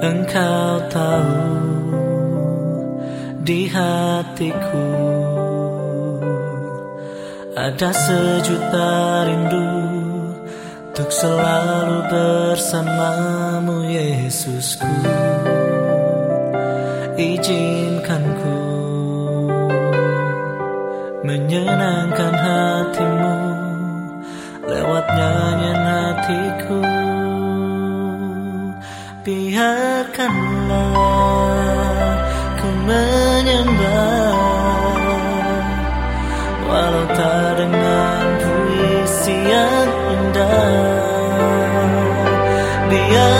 Engkau tahu di hatiku ada sejuta rindu untuk selalu bersamamu Yesusku. Izinkan ku menyenangkan hatimu lewat nyanyian hatiku biarkanlah ku menyembah walau tak dengan puisi yang indah. Biarkanlah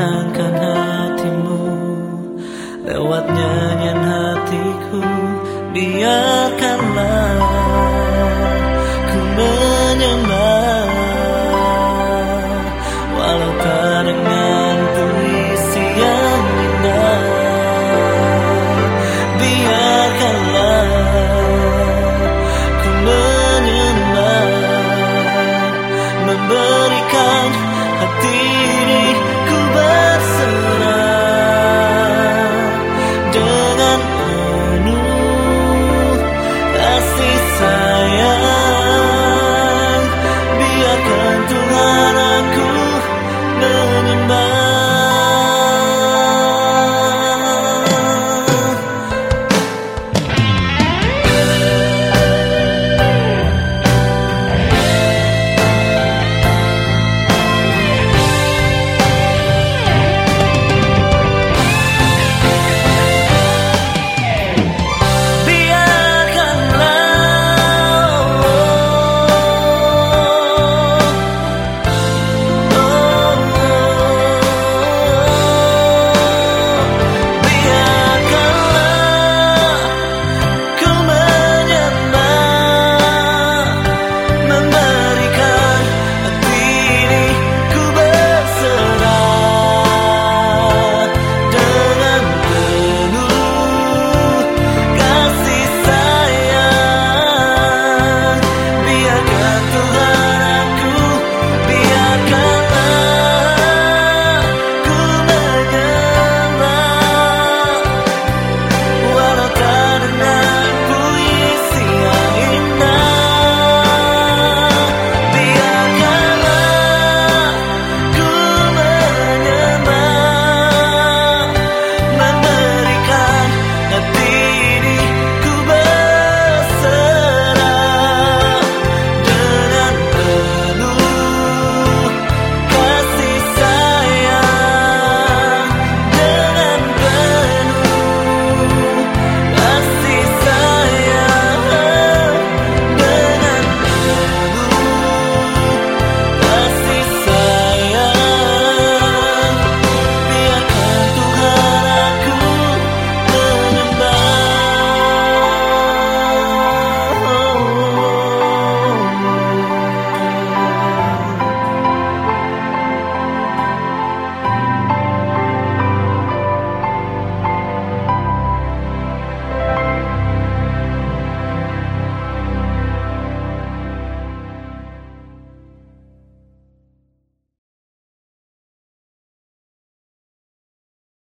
menenangkan hatimu. Lewat nyanyian hatiku biarkanlah ku menyembah walau kadang